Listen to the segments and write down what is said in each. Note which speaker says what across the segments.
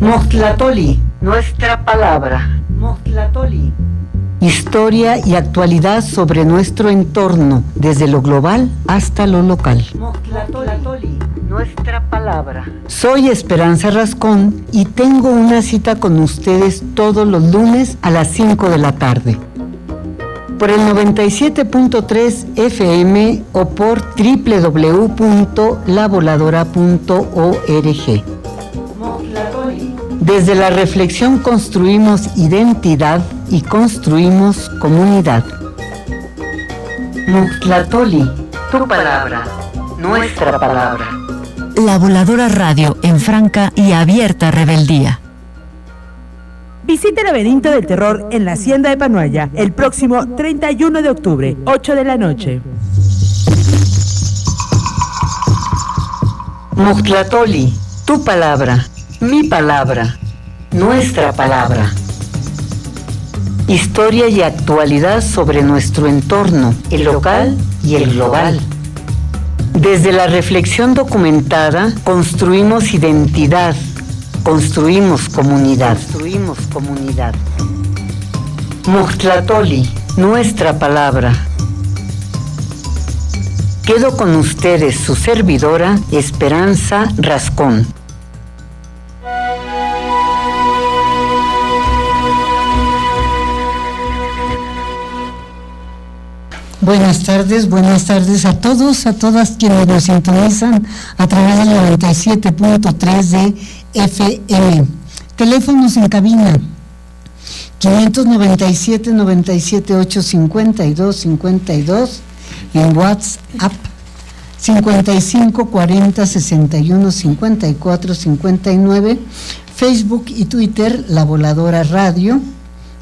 Speaker 1: Mostlatoli, nuestra palabra. Mostlatoli. Historia y actualidad sobre nuestro entorno, desde lo global hasta lo local. Mostlatoli, nuestra palabra. Soy Esperanza Rascón y tengo una cita con ustedes todos los lunes a las 5 de la tarde. Por el 97.3 FM o por www.lavoladora.org. Desde la reflexión construimos identidad y construimos comunidad. Muxlatoli, tu palabra, nuestra palabra.
Speaker 2: La Voladora Radio en franca y abierta rebeldía.
Speaker 3: Visite el laberinto del terror en la Hacienda de Panuaya el próximo 31 de octubre, 8 de la noche.
Speaker 1: Muxlatoli, tu palabra, mi palabra, nuestra palabra. Historia y actualidad sobre nuestro entorno, el local y el global. Desde la reflexión documentada construimos identidad, construimos comunidad. Construimos comunidad. Muxtlatoli, nuestra palabra. Quedo con ustedes su servidora Esperanza Rascón.
Speaker 4: Buenas tardes, buenas tardes a todos, a todas quienes nos sintonizan a través del 97.3 de FM. Teléfonos en cabina 597 97 852 52 en WhatsApp 55 40 61 54 59 Facebook y Twitter La Voladora Radio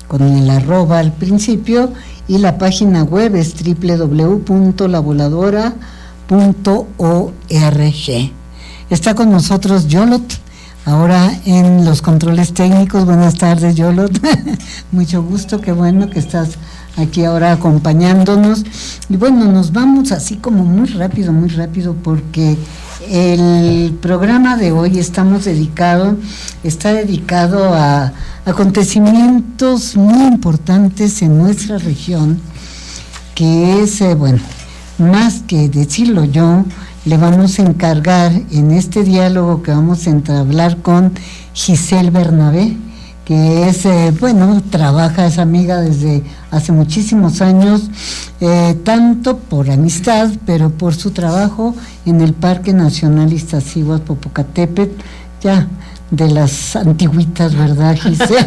Speaker 4: con el arroba al principio y la página web es www.lavoladora.org. Está con nosotros Yolot, ahora en los controles técnicos. Buenas tardes, Yolot. Mucho gusto, qué bueno que estás aquí ahora acompañándonos. Y bueno, nos vamos así como muy rápido, muy rápido, porque el programa de hoy estamos dedicado, está dedicado a acontecimientos muy importantes en nuestra región, que es, eh, bueno, más que decirlo yo, le vamos a encargar en este diálogo que vamos a entablar con Giselle Bernabé, que es, eh, bueno, trabaja, es amiga desde hace muchísimos años, eh, tanto por amistad, pero por su trabajo en el Parque Nacional Iztaccíhuatl Popocatépetl, ya de las antiguitas, ¿verdad, Giselle?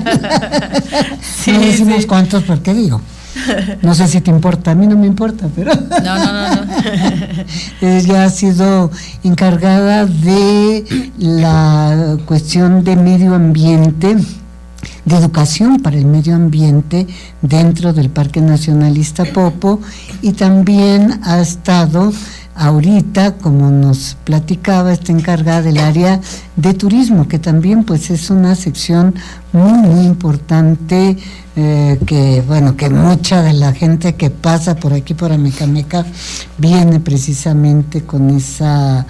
Speaker 4: sí, no decimos cuántos, porque digo. No sé si te importa, a mí no me importa, pero. No, no, no. no. Ella ha sido encargada de la cuestión de medio ambiente, de educación para el medio ambiente dentro del Parque Nacionalista Popo y también ha estado ahorita, como nos platicaba, está encargada del área de turismo, que también pues es una sección muy, muy importante, eh, que bueno, que mucha de la gente que pasa por aquí, por Amecameca, viene precisamente con esa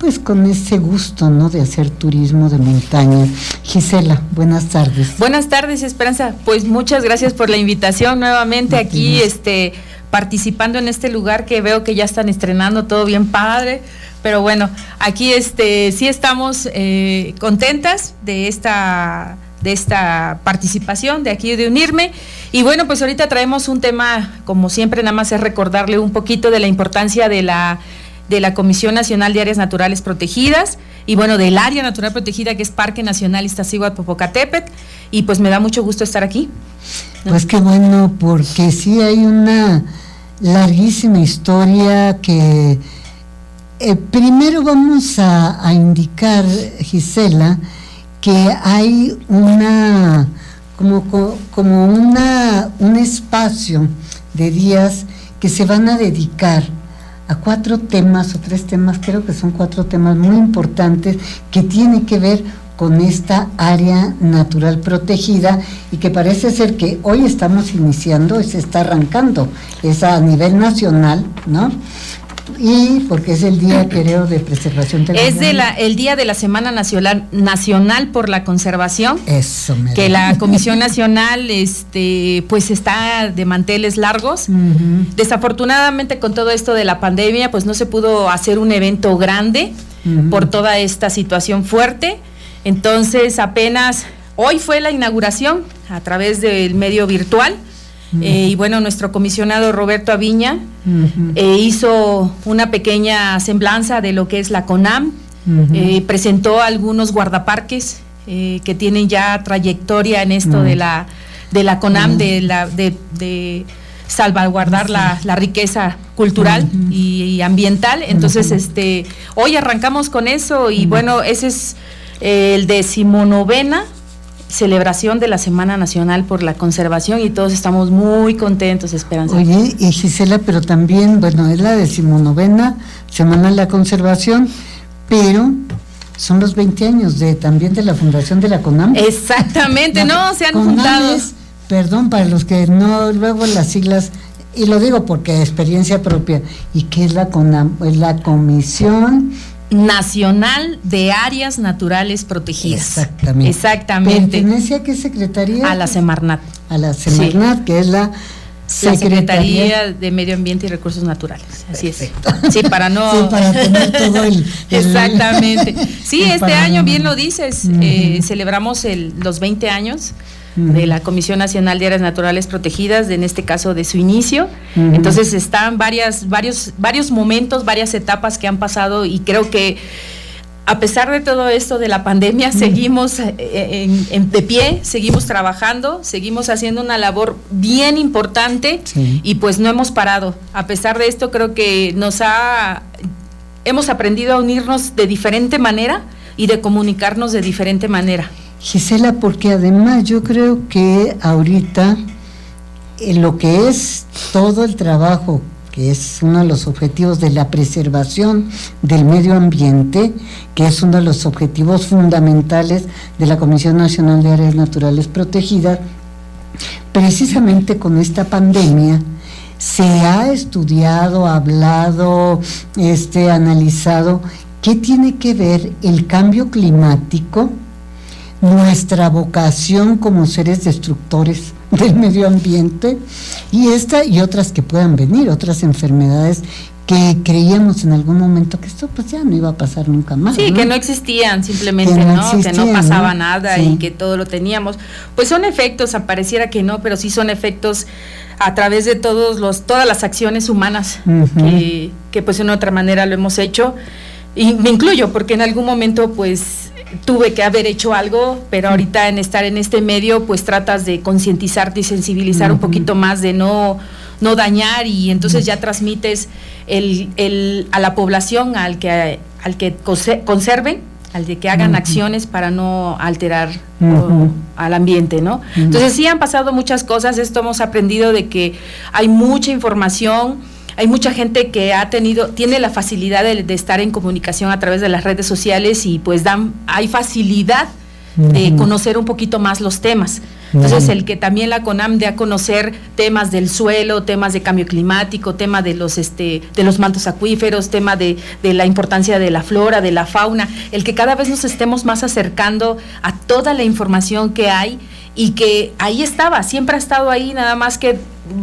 Speaker 4: pues con ese gusto, ¿no? De hacer turismo de montaña. Gisela, buenas tardes.
Speaker 5: Buenas tardes, Esperanza. Pues muchas gracias por la invitación nuevamente aquí, este participando en este lugar que veo que ya están estrenando todo bien padre. Pero bueno, aquí este sí estamos eh, contentas de esta de esta participación, de aquí de unirme. Y bueno, pues ahorita traemos un tema, como siempre, nada más es recordarle un poquito de la importancia de la, de la Comisión Nacional de Áreas Naturales Protegidas y bueno, del área natural protegida que es Parque Nacional Iztaccíhuatl Popocatépetl. Y pues me da mucho gusto estar aquí.
Speaker 4: Pues qué bueno, porque sí hay una larguísima historia que eh, primero vamos a, indicar, Gisela, que hay una como, como una, un espacio de días que se van a dedicar a cuatro temas o tres temas, creo que son cuatro temas muy importantes que tienen que ver con esta área natural protegida y que parece ser que hoy estamos iniciando, se está arrancando, es a nivel nacional, ¿no? Y porque es el día, creo, de preservación
Speaker 5: de la Es de la, el día de la Semana Nacional, Nacional por la Conservación.
Speaker 4: Eso,
Speaker 5: me Que la Comisión Nacional, este, pues está de manteles largos. Desafortunadamente, con todo esto de la pandemia, pues no se pudo hacer un evento grande por toda esta situación fuerte. Entonces, apenas hoy fue la inauguración a través del medio virtual eh, y bueno, nuestro comisionado Roberto Aviña eh, hizo una pequeña semblanza de lo que es la CONAM, eh, presentó algunos guardaparques que tienen ya trayectoria en esto de la de la CONAM, de la de, salvaguardar la, riqueza cultural y, ambiental. Entonces, este, hoy arrancamos con eso y bueno, ese es el decimonovena celebración de la Semana Nacional por la Conservación y todos estamos muy contentos, Esperanza.
Speaker 4: Oye, y Gisela, pero también, bueno, es la decimonovena Semana de la Conservación, pero son los 20 años de también de la fundación de la CONAM.
Speaker 5: Exactamente, no, se han juntado.
Speaker 4: perdón, para los que no, luego las siglas, y lo digo porque experiencia propia, ¿y qué es la CONAM? Es la Comisión
Speaker 5: Nacional de Áreas Naturales Protegidas.
Speaker 4: Exactamente.
Speaker 5: Exactamente.
Speaker 4: ¿Pertenece a qué secretaría?
Speaker 5: A la Semarnat.
Speaker 4: A la Semarnat, que es la
Speaker 5: Secretaría de Medio Ambiente y Recursos Naturales. Así es. Sí, para no.
Speaker 4: Sí, para tener todo el.
Speaker 5: Exactamente. Sí, este año, bien lo dices, eh, celebramos el, los 20 años de la Comisión Nacional de Áreas Naturales Protegidas, en este caso de su inicio. Entonces están varias, varios, varios momentos, varias etapas que han pasado y creo que a pesar de todo esto de la pandemia, seguimos eh, en, de pie, seguimos trabajando, seguimos haciendo una labor bien importante y pues no hemos parado. A pesar de esto, creo que nos ha, hemos aprendido a unirnos de diferente manera y de comunicarnos de diferente manera.
Speaker 4: Gisela, porque además yo creo que ahorita en lo que es todo el trabajo, que es uno de los objetivos de la preservación del medio ambiente, que es uno de los objetivos fundamentales de la Comisión Nacional de Áreas Naturales Protegidas, precisamente con esta pandemia, se ha estudiado, hablado, este, analizado qué tiene que ver el cambio climático nuestra vocación como seres destructores del medio ambiente y esta y otras que puedan venir, otras enfermedades que creíamos en algún momento que esto pues ya no iba a pasar nunca más.
Speaker 5: Sí, que no existían simplemente, que no, que no pasaba nada y que todo lo teníamos. Pues son efectos, apareciera que no, pero sí son efectos a través de todos los, todas las acciones humanas que, que pues de otra manera lo hemos hecho. Y me incluyo, porque en algún momento pues tuve que haber hecho algo, pero ahorita en estar en este medio, pues tratas de concientizarte y sensibilizar un poquito más, de no, no dañar y entonces ya transmites el, el, a la población, al que, al que conserve, al de que hagan acciones para no alterar al ambiente, ¿no? Entonces sí han pasado muchas cosas, esto hemos aprendido de que hay mucha información, hay mucha gente que ha tenido, tiene la facilidad de, estar en comunicación a través de las redes sociales y pues dan, hay facilidad de conocer un poquito más los temas. Entonces, el que también la CONAM dé a conocer temas del suelo, temas de cambio climático, tema de los este, de los mantos acuíferos, tema de, de, la importancia de la flora, de la fauna, el que cada vez nos estemos más acercando a toda la información que hay y que ahí estaba, siempre ha estado ahí, nada más que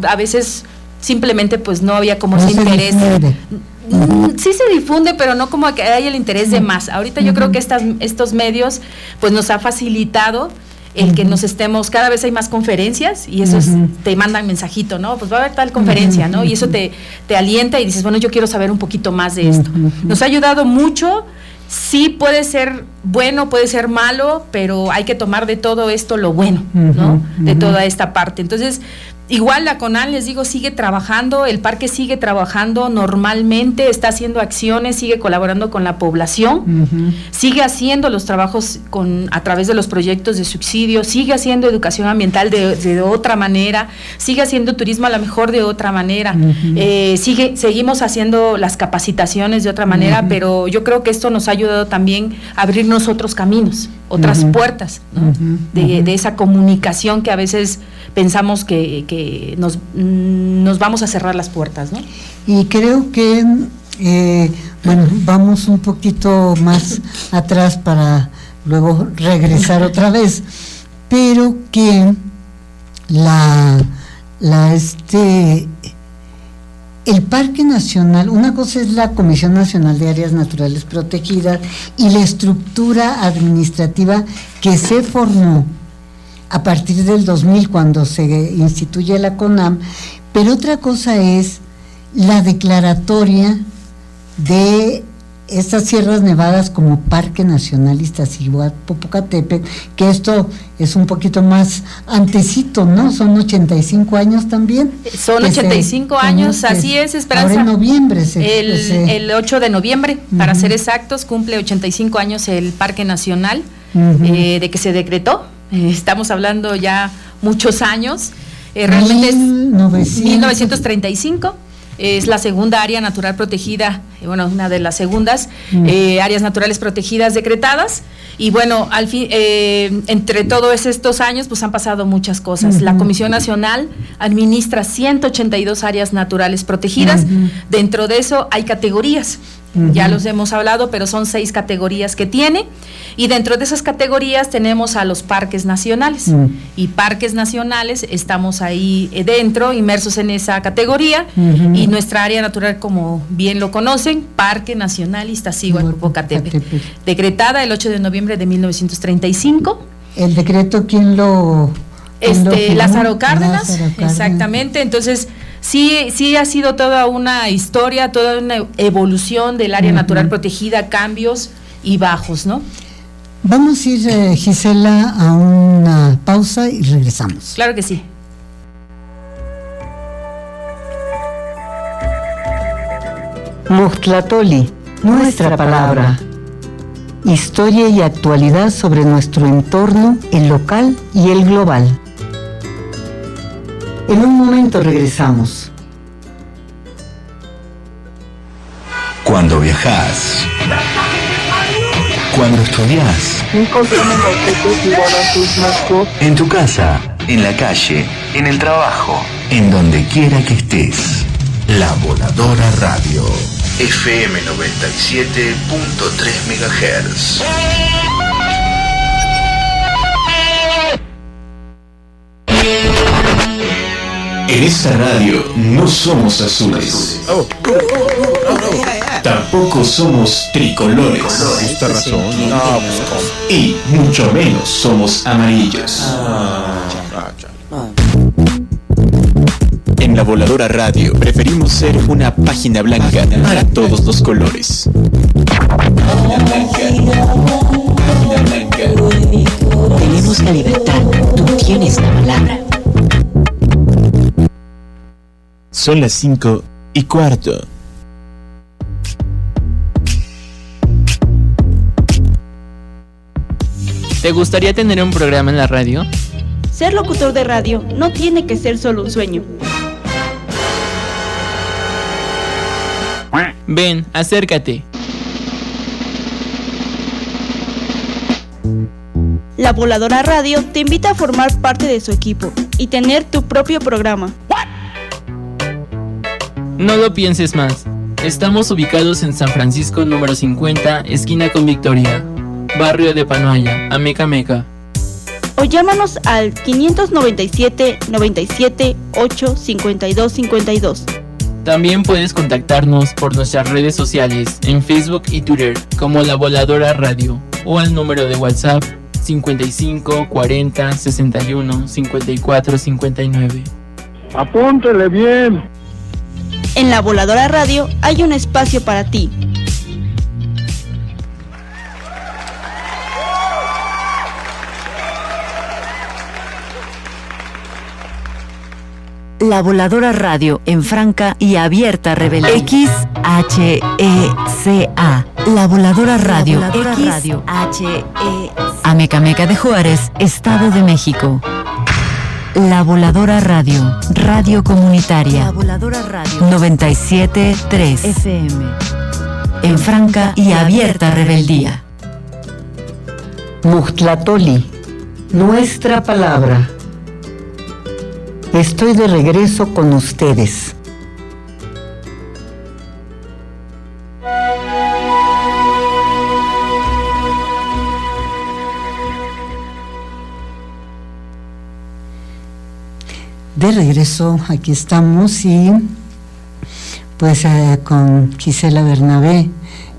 Speaker 5: a veces simplemente pues no había como ese interés. Mm, sí se difunde, pero no como que hay el interés de más. Ahorita yo creo que estas, estos medios pues nos ha facilitado el que nos estemos, cada vez hay más conferencias y eso te mandan mensajito, ¿no? Pues va a haber tal conferencia, ¿no? Y eso te, te alienta y dices, bueno, yo quiero saber un poquito más de esto. Nos ha ayudado mucho, sí puede ser bueno, puede ser malo, pero hay que tomar de todo esto lo bueno, ¿no? De toda esta parte. Entonces, Igual la CONAL, les digo, sigue trabajando, el parque sigue trabajando normalmente, está haciendo acciones, sigue colaborando con la población, sigue haciendo los trabajos con, a través de los proyectos de subsidio, sigue haciendo educación ambiental de, otra manera, sigue haciendo turismo a lo mejor de otra manera, eh, sigue, seguimos haciendo las capacitaciones de otra manera, pero yo creo que esto nos ha ayudado también a abrirnos otros caminos, otras puertas de, de esa comunicación que a veces pensamos que, nos, nos, vamos a cerrar las puertas. ¿no?
Speaker 4: Y creo que eh, bueno, vamos un poquito más atrás para luego regresar otra vez, pero que la, la este el Parque Nacional, una cosa es la Comisión Nacional de Áreas Naturales Protegidas y la estructura administrativa que se formó a partir del 2000 cuando se instituye la CONAM, pero otra cosa es la declaratoria de estas sierras nevadas como Parque Nacional Iztaccíhuatl-Popocatépetl, que esto es un poquito más antecito, ¿no? Son 85 años también.
Speaker 5: Son 85 años, así es, Esperanza.
Speaker 4: Ahora en noviembre.
Speaker 5: el, el 8 de noviembre, para ser exactos, cumple 85 años el Parque Nacional, eh, de que se decretó. Eh, estamos hablando ya muchos años. Eh, realmente es 1935 es la segunda área natural protegida, eh, bueno, una de las segundas mm. eh, áreas naturales protegidas decretadas. Y bueno, al fin, eh, entre todos estos años, pues han pasado muchas cosas. La Comisión Nacional administra 182 áreas naturales protegidas. Dentro de eso hay categorías. Ya los hemos hablado, pero son seis categorías que tiene. Y dentro de esas categorías tenemos a los parques nacionales. Mm. Y parques nacionales, estamos ahí eh, dentro, inmersos en esa categoría. Y nuestra área natural, como bien lo conocen, Parque Nacional Iztaccíhuatl-Popocatépetl. Decretada el 8 de noviembre de 1935.
Speaker 4: ¿El decreto quién lo...?
Speaker 5: este, Lázaro Cárdenas, exactamente. Entonces, sí, sí ha sido toda una historia, toda una evolución del área natural protegida, cambios y bajos, ¿no?
Speaker 4: Vamos a ir, eh, Gisela, a una pausa y regresamos.
Speaker 5: Claro que sí.
Speaker 1: Muhtlatoli, nuestra palabra. Historia y actualidad sobre nuestro entorno, el local y el global. En un momento regresamos.
Speaker 6: Cuando viajas cuando estudias. En tu casa, en la calle, en el trabajo, en donde quiera que estés. La Voladora Radio. FM 97.3 MHz. En esta radio no somos azules. Tampoco somos tricolores. Y mucho menos somos amarillos. En la voladora radio preferimos ser una página blanca para todos los colores.
Speaker 2: Tenemos la libertad, tú tienes la palabra.
Speaker 6: Son las 5 y cuarto.
Speaker 7: ¿Te gustaría tener un programa en la radio?
Speaker 8: Ser locutor de radio no tiene que ser solo un sueño.
Speaker 7: Ven, acércate.
Speaker 8: La Voladora Radio te invita a formar parte de su equipo y tener tu propio programa.
Speaker 7: No lo pienses más. Estamos ubicados en San Francisco número 50, esquina con Victoria, barrio de Panoaya, Ameca Meca.
Speaker 8: O llámanos al 597 97 8 52 52.
Speaker 7: También puedes contactarnos por nuestras redes sociales en Facebook y Twitter como La Voladora Radio o al número de WhatsApp 55 40 61 54 59.
Speaker 9: Apúntele bien.
Speaker 8: En la Voladora Radio hay un espacio para ti.
Speaker 2: La Voladora Radio en franca y abierta rebelión. XHECA. La Voladora Radio. La Voladora Radio. Amecameca de Juárez, Estado de México. La Voladora Radio, radio comunitaria. La Voladora Radio 973 FM. En franca y abierta rebeldía.
Speaker 1: Muhtlatoli, nuestra palabra. Estoy de regreso con ustedes.
Speaker 4: De regreso, aquí estamos y pues eh, con Gisela Bernabé,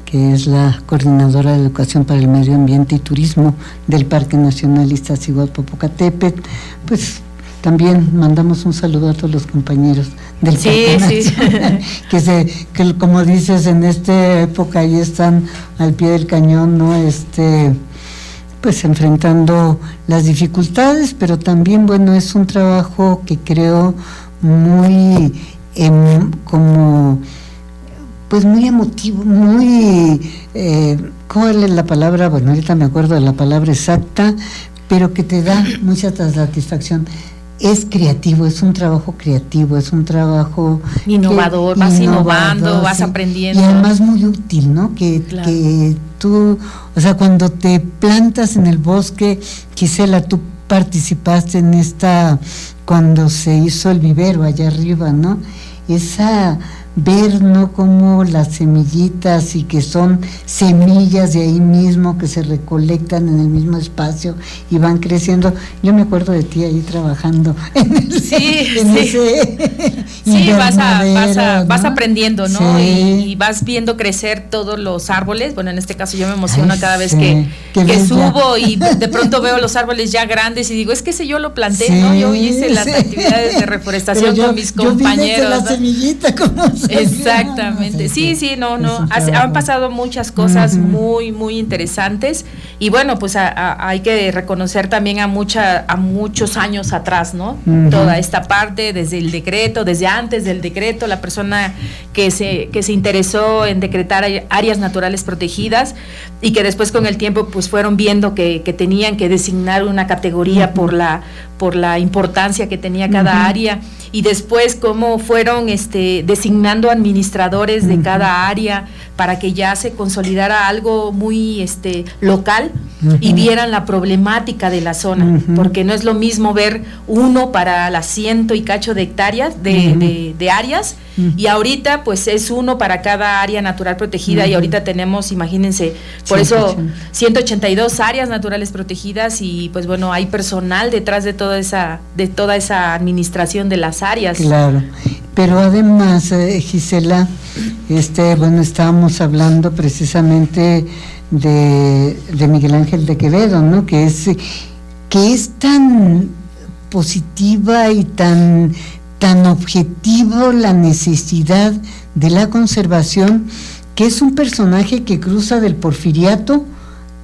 Speaker 4: que es la coordinadora de educación para el medio ambiente y turismo del Parque Nacional Iztaccíhuatl-Popocatépetl, pues también mandamos un saludo a todos los compañeros del Parque Nacional, que, se, que como dices, en esta época ahí están al pie del cañón, ¿no? Este, pues enfrentando las dificultades, pero también, bueno, es un trabajo que creo muy em, como pues muy emotivo, muy, eh, ¿cuál es la palabra? Bueno, ahorita me acuerdo de la palabra exacta, pero que te da mucha satisfacción. Es creativo, es un trabajo creativo, es un trabajo
Speaker 5: innovador, vas innovando, vas aprendiendo.
Speaker 4: Y además muy útil, ¿no? Que, que tú, o sea, cuando te plantas en el bosque, Gisela, tú participaste en esta, cuando se hizo el vivero allá arriba, ¿no? Esa ver no como las semillitas y que son semillas de ahí mismo que se recolectan en el mismo espacio y van creciendo. Yo me acuerdo de ti ahí trabajando en,
Speaker 5: sí, sí. vas, vas, aprendiendo, ¿no? Y, vas viendo crecer todos los árboles. Bueno, en este caso yo me emociono cada vez que, que subo y de pronto veo los árboles ya grandes y digo, es que ese yo lo planté, ¿no? Yo hice las actividades de reforestación con mis compañeros.
Speaker 4: la semillita, como
Speaker 5: Exactamente. Sí, sí, no, no. han pasado muchas cosas muy, muy interesantes. Y bueno, pues hay que reconocer también a, mucha, a muchos años atrás, ¿no? Toda esta parte, desde el decreto, desde antes del decreto, la persona que se, que se interesó en decretar áreas naturales protegidas y que después con el tiempo pues fueron viendo que, tenían que designar una categoría por la por la importancia que tenía cada área y después cómo fueron este, designando administradores de cada área para que ya se consolidara algo muy este, local y vieran la problemática de la zona, porque no es lo mismo ver uno para las ciento y cacho de hectáreas, de, de, áreas, y ahorita pues es uno para cada área natural protegida y ahorita tenemos, imagínense, por eso 182 áreas naturales protegidas y pues bueno, hay personal detrás de toda esa, de toda esa administración de las áreas.
Speaker 4: Claro, pero además, eh, Gisela, este, bueno, estábamos hablando precisamente de, Miguel Ángel de Quevedo, ¿no? Que es, que es tan positiva y tan, tan objetivo la necesidad de la conservación, que es un personaje que cruza del porfiriato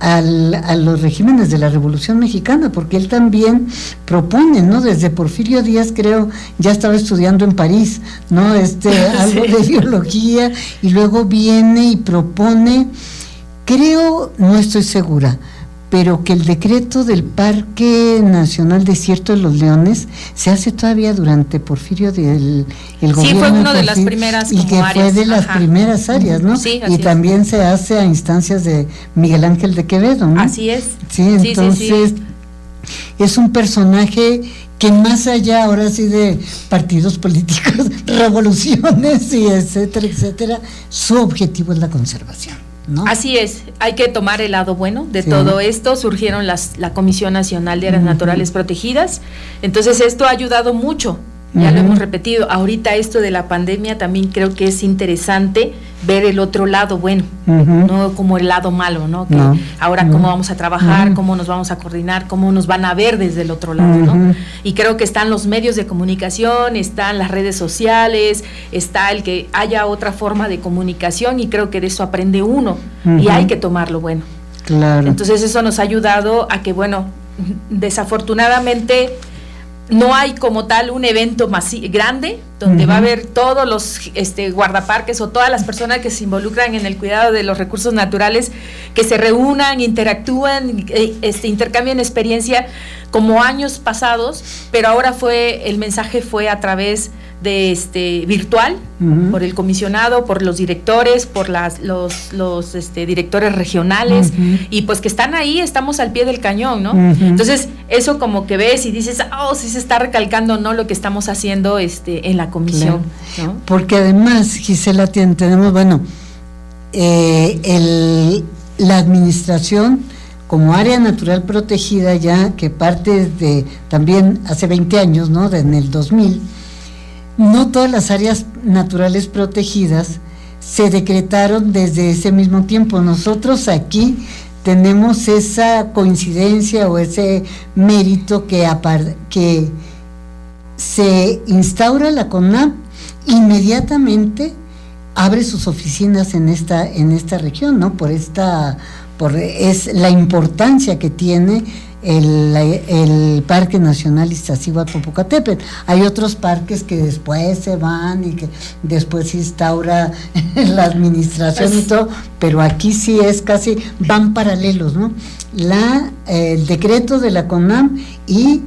Speaker 4: al, a los regímenes de la Revolución Mexicana, porque él también propone, ¿no? Desde Porfirio Díaz, creo, ya estaba estudiando en París, ¿no? Este, algo de biología, y luego viene y propone, creo, no estoy segura, pero que el decreto del Parque Nacional Desierto de los Leones se hace todavía durante Porfirio del el gobierno.
Speaker 5: Sí, fue una de, las primeras
Speaker 4: Y que fue de las primeras áreas, ¿no? Sí, y también se hace a instancias de Miguel Ángel de Quevedo, ¿no?
Speaker 5: Así es.
Speaker 4: Sí, entonces es un personaje que más allá ahora sí de partidos políticos, revoluciones y etcétera, etcétera, su objetivo es la conservación.
Speaker 5: Así es, hay que tomar el lado bueno de todo esto. Surgieron las, la Comisión Nacional de Áreas Naturales Protegidas. Entonces esto ha ayudado mucho ya lo hemos repetido, ahorita esto de la pandemia también creo que es interesante ver el otro lado bueno, no como el lado malo, ¿no? Que ahora cómo vamos a trabajar, cómo nos vamos a coordinar, cómo nos van a ver desde el otro lado, ¿no? Y creo que están los medios de comunicación, están las redes sociales, está el que haya otra forma de comunicación y creo que de eso aprende uno y hay que tomarlo bueno.
Speaker 4: Claro.
Speaker 5: Entonces eso nos ha ayudado a que, bueno, desafortunadamente no hay como tal un evento grande donde va a haber todos los este, guardaparques o todas las personas que se involucran en el cuidado de los recursos naturales que se reúnan, interactúan, eh, este, intercambian experiencia como años pasados, pero ahora fue el mensaje fue a través de este virtual por el comisionado, por los directores, por las, los, los este, directores regionales y pues que están ahí, estamos al pie del cañón, ¿no? Entonces eso como que ves y dices, oh, sí se está recalcando no lo que estamos haciendo este en la comisión,
Speaker 4: Porque además Gisela tenemos bueno eh, el, la administración como área natural protegida ya que parte de también hace 20 años, ¿no? De, en el 2000, no todas las áreas naturales protegidas se decretaron desde ese mismo tiempo. Nosotros aquí tenemos esa coincidencia o ese mérito que, se instaura la CONAP inmediatamente abre sus oficinas en esta en esta región, ¿no? Por esta por es la importancia que tiene el, Parque Nacional Iztaccíhuatl-Popocatépetl. Hay otros parques que después se van y que después se instaura la administración y todo, pero aquí sí es casi, van paralelos, ¿no? La, el decreto de la CONAM y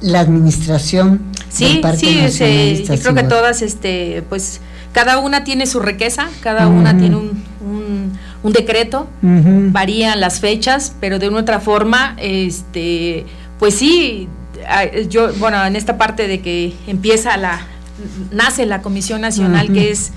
Speaker 4: la administración
Speaker 5: sí, del Parque sí, Nacional sí, creo que todas, este, pues, cada una tiene su riqueza, cada una tiene un un decreto, varían las fechas, pero de una otra forma, este, pues sí, yo, bueno, en esta parte de que empieza la, nace la Comisión Nacional, que es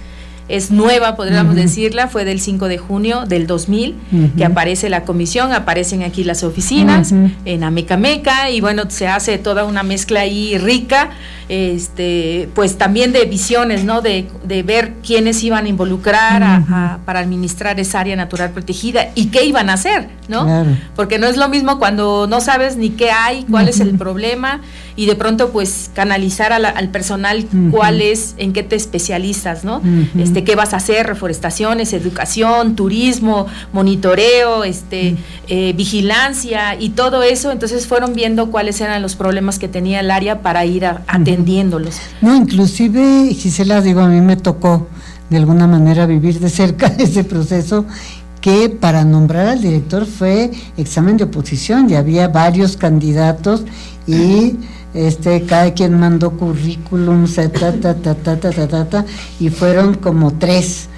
Speaker 5: es nueva, podríamos decirla, fue del 5 de junio del 2000, que aparece la comisión, aparecen aquí las oficinas en Amecameca y bueno, se hace toda una mezcla ahí rica, este, pues también de visiones, ¿no? De, ver quiénes iban a involucrar para administrar esa área natural protegida y qué iban a hacer, ¿no? Porque no es lo mismo cuando no sabes ni qué hay, cuál es el problema y de pronto pues canalizar al personal cuál es, en qué te especializas, ¿no? Este, qué vas a hacer, reforestaciones, educación, turismo, monitoreo, este, eh, vigilancia y todo eso, entonces fueron viendo cuáles eran los problemas que tenía el área para ir
Speaker 4: No, inclusive, Gisela, digo, a mí me tocó de alguna manera vivir de cerca ese proceso que para nombrar al director fue examen de oposición y había varios candidatos y este, cada quien mandó currículum, y fueron como tres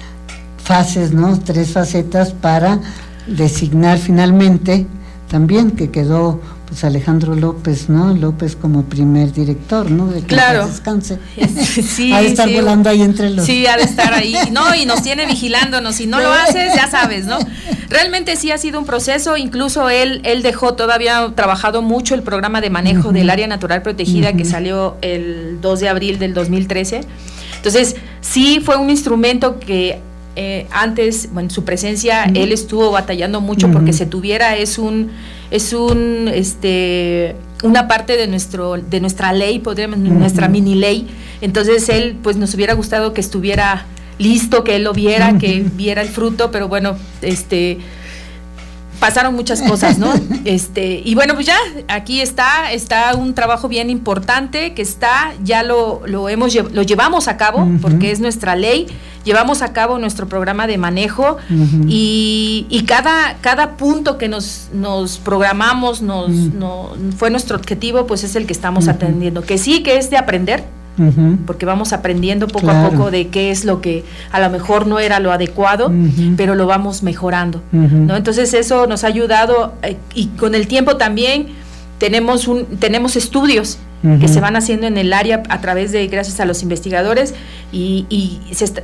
Speaker 4: fases, ¿no? Tres facetas para designar finalmente también que quedó pues Alejandro López, ¿no? López como primer director, ¿no?
Speaker 5: De que claro.
Speaker 4: descanse. Sí, ha de estar volando ahí entre los.
Speaker 5: Sí, ha de estar ahí. No, y nos tiene vigilándonos. Si no lo haces, ya sabes, ¿no? Realmente sí ha sido un proceso. Incluso él, él dejó todavía trabajado mucho el programa de manejo del área natural protegida que salió el 2 de abril del 2013. Entonces, sí fue un instrumento que eh, antes, bueno, su presencia, él estuvo batallando mucho porque se tuviera, es un es un este una parte de nuestro de nuestra ley podríamos nuestra mini ley. Entonces él pues nos hubiera gustado que estuviera listo que él lo viera que viera el fruto pero bueno este pasaron muchas cosas, ¿no? Este, y bueno, pues ya, aquí está, está un trabajo bien importante que está, ya lo, lo hemos lo llevamos a cabo, porque es nuestra ley, llevamos a cabo nuestro programa de manejo y, y, cada, cada punto que nos, nos programamos, nos, no, fue nuestro objetivo, pues es el que estamos atendiendo. Que sí, que es de aprender, porque vamos aprendiendo poco a poco de qué es lo que a lo mejor no era lo adecuado, pero lo vamos mejorando. ¿no? Entonces eso nos ha ayudado eh, y con el tiempo también tenemos, un, tenemos estudios que se van haciendo en el área a través de, gracias a los investigadores, y,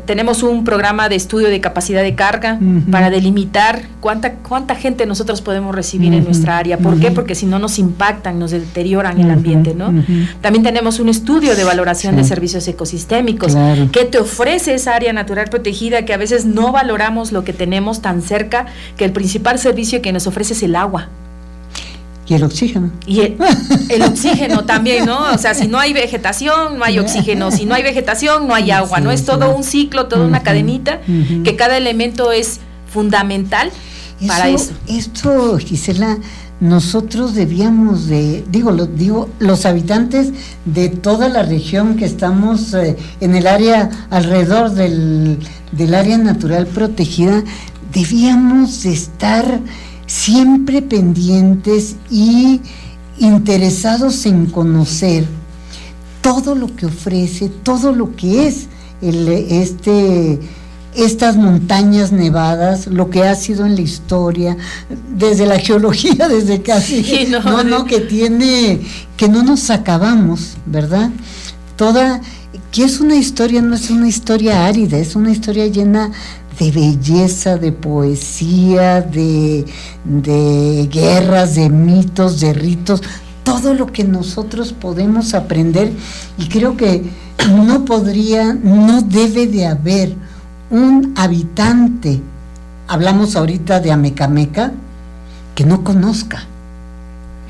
Speaker 5: tenemos un programa de estudio de capacidad de carga para delimitar cuánta, cuánta gente nosotros podemos recibir en nuestra área. ¿Por qué? Porque si no nos impactan, nos deterioran el ambiente, ¿no? También tenemos un estudio de valoración de servicios ecosistémicos. que te ofrece esa área natural protegida que a veces no valoramos lo que tenemos tan cerca, que el principal servicio que nos ofrece es el agua?
Speaker 4: Y el oxígeno.
Speaker 5: Y el, oxígeno también, ¿no? O sea, si no hay vegetación, no hay oxígeno. Si no hay vegetación, no hay agua, ¿no? Es todo un ciclo, toda una cadenita, que cada elemento es fundamental para eso.
Speaker 4: Esto, Gisela, nosotros debíamos de, digo, lo, digo, los habitantes de toda la región que estamos eh, en el área alrededor del, del área natural protegida, debíamos de estar siempre pendientes y interesados en conocer todo lo que ofrece, todo lo que es el, este, estas montañas nevadas, lo que ha sido en la historia, desde la geología, desde casi, no, no, que tiene, que no nos acabamos, ¿verdad? Toda, que es una historia, no es una historia árida, es una historia llena de belleza, de poesía, de, de guerras, de mitos, de ritos, todo lo que nosotros podemos aprender. Y creo que no podría, no debe de haber un habitante, hablamos ahorita de Amecameca, que no conozca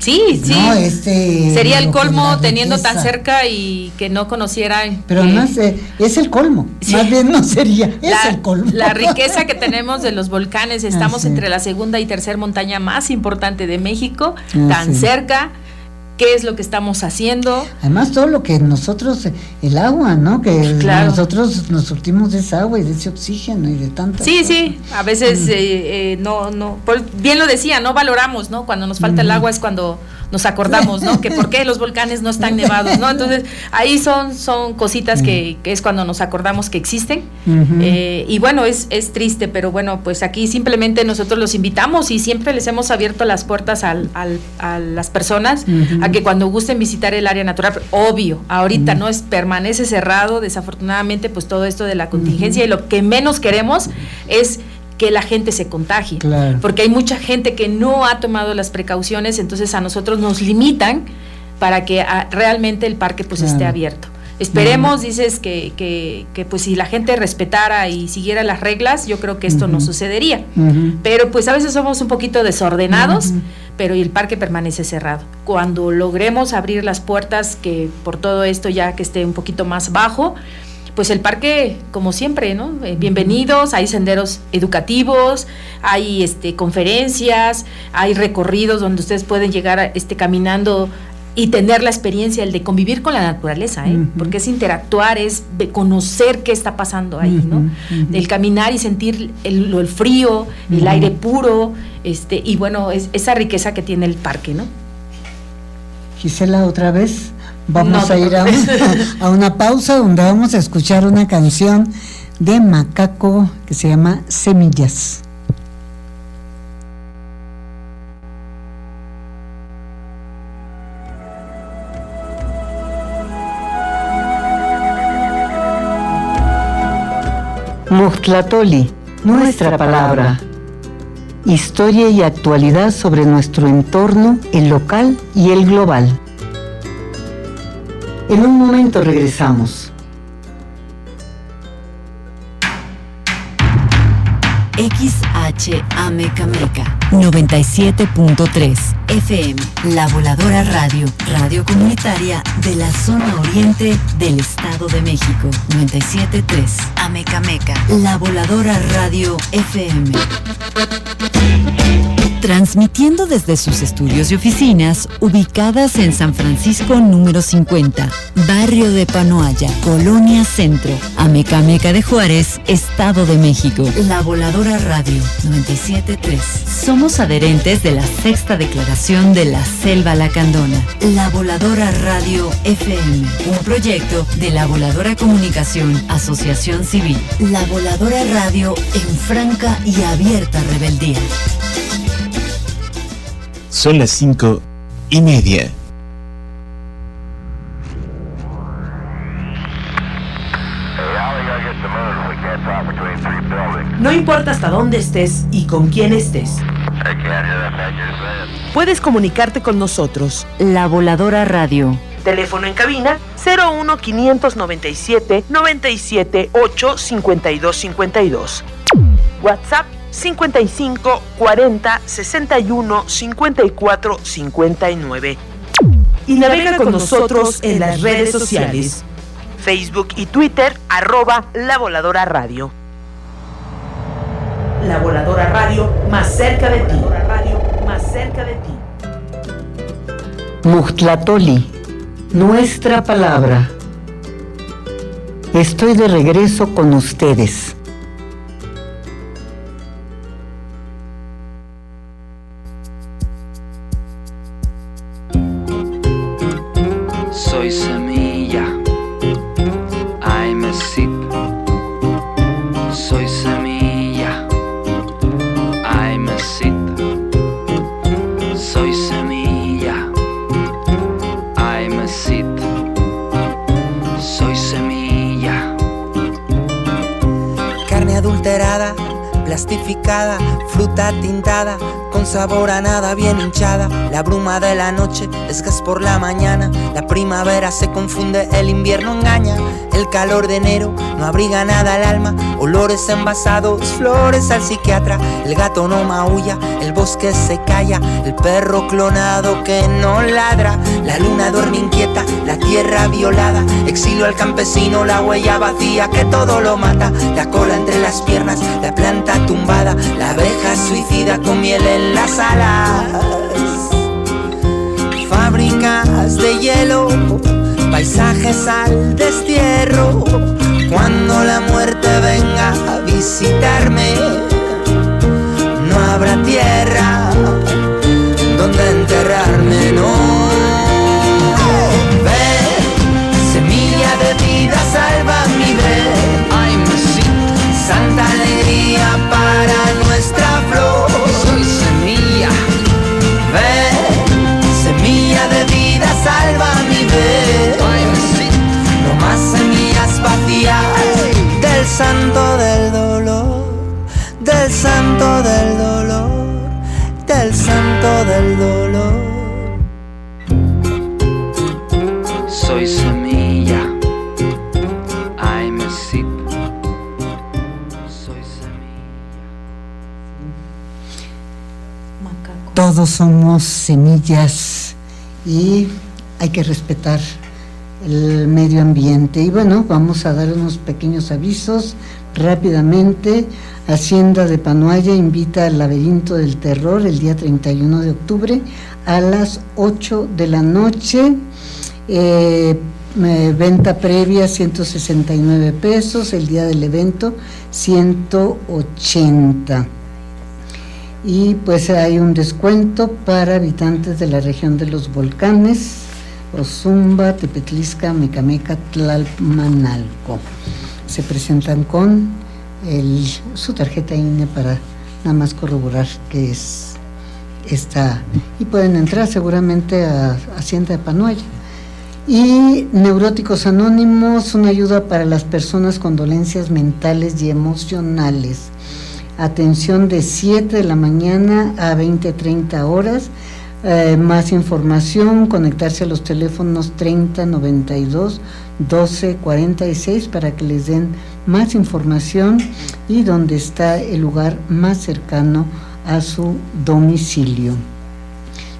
Speaker 5: Sí, sí. Este, Sería el colmo teniendo tan cerca y que no conocieran.
Speaker 4: Pero además eh, es el colmo. Más bien no sería, es el colmo.
Speaker 5: La riqueza que tenemos de los volcanes, estamos entre la segunda y tercera montaña más importante de México, tan cerca qué es lo que estamos haciendo.
Speaker 4: Además, todo lo que nosotros, el agua, ¿no? Que nosotros nos surtimos de esa agua y de ese oxígeno y de tantas
Speaker 5: Sí, sí, a veces mm. eh, eh, no, no, bien lo decía, no valoramos, ¿no? Cuando nos falta el agua es cuando nos acordamos, ¿no? Que por qué los volcanes no están nevados, ¿no? Entonces, ahí son, son cositas que, es cuando nos acordamos que existen. Eh, y bueno, es, es triste, pero bueno, pues aquí simplemente nosotros los invitamos y siempre les hemos abierto las puertas al, a las personas a que cuando gusten visitar el área natural, obvio, ahorita no es permanece cerrado, desafortunadamente, pues todo esto de la contingencia y lo que menos queremos es que la gente se contagie. Porque hay mucha gente que no ha tomado las precauciones, entonces a nosotros nos limitan para que ah, realmente el parque pues esté abierto. Esperemos, dices, que, que, que, pues si la gente respetara y siguiera las reglas, yo creo que esto no sucedería. Pero pues a veces somos un poquito desordenados, pero el parque permanece cerrado. Cuando logremos abrir las puertas, que por todo esto ya que esté un poquito más bajo, pues el parque, como siempre, ¿no? Eh, bienvenidos, hay senderos educativos, hay este, conferencias, hay recorridos donde ustedes pueden llegar este, caminando y tener la experiencia, el de convivir con la naturaleza, ¿eh? porque es interactuar, es de conocer qué está pasando ahí, ¿no? El caminar y sentir el, el frío, el aire puro, este, y bueno, es, esa riqueza que tiene el parque, ¿no?
Speaker 4: Gisela, otra vez. Vamos a ir a, una pausa donde vamos a escuchar una canción de Macaco que se llama Semillas. Mostlatoli, nuestra palabra. Historia y actualidad sobre nuestro entorno, el local y el global. En un momento regresamos.
Speaker 2: XHAMECAMECA 97.3 FM La Voladora Radio, radio comunitaria de la zona oriente del Estado de México 97.3 Amecameca La Voladora Radio FM transmitiendo desde sus estudios y oficinas ubicadas en San Francisco número 50, barrio de Panoaya, Colonia Centro, Amecameca de Juárez, Estado de México. La Voladora Radio 973. Somos adherentes de la sexta declaración de la Selva Lacandona. La Voladora Radio FM, un proyecto de la Voladora Comunicación, Asociación Civil. La Voladora Radio en franca y abierta rebeldía.
Speaker 6: Son las cinco y media.
Speaker 3: No importa hasta dónde estés y con quién estés. Puedes comunicarte con nosotros.
Speaker 2: La Voladora Radio.
Speaker 3: Teléfono en cabina 01 597 97 8 52 52. WhatsApp 55 40 61 54 59. Y navega con nosotros en las redes sociales. Facebook y Twitter, arroba La Voladora Radio. La Voladora Radio, más cerca de ti. Radio, más cerca de ti.
Speaker 1: Mujtlatoli, nuestra palabra. Estoy de regreso con ustedes.
Speaker 10: La bruma de la noche es gas por la mañana, la primavera se confunde, el invierno engaña, el calor de enero no abriga nada al alma, olores envasados, flores al psiquiatra, el gato no maulla, el bosque se calla, el perro clonado que no ladra, la luna duerme inquieta, la tierra violada, exilio al campesino, la huella vacía que todo lo mata, la cola entre las piernas, la planta tumbada, la abeja suicida con miel en las alas. De hielo, paisajes al destierro. Cuando la muerte venga a visitarme, no habrá tierra santo del dolor, del santo del dolor, del santo del dolor. Soy semilla. I'm a sip. Soy
Speaker 4: Todos somos semillas y hay que respetar el medio ambiente. Y bueno, vamos a dar unos pequeños avisos rápidamente. Hacienda de Panuaya invita al laberinto del terror el día 31 de octubre a las 8 de la noche. Eh, eh, venta previa 169 pesos, el día del evento 180 y pues hay un descuento para habitantes de la región de los volcanes, Ozumba, Tepetlisca, Mecameca, Tlalmanalco. Se presentan con su tarjeta INE para nada más corroborar que es esta y pueden entrar seguramente a Hacienda de Panuaya. Y Neuróticos Anónimos, una ayuda para las personas con dolencias mentales y emocionales atención de 7 de la mañana a 20-30 horas. Eh, más información, conectarse a los teléfonos 3092 1246 para que les den más información y donde está el lugar más cercano a su domicilio.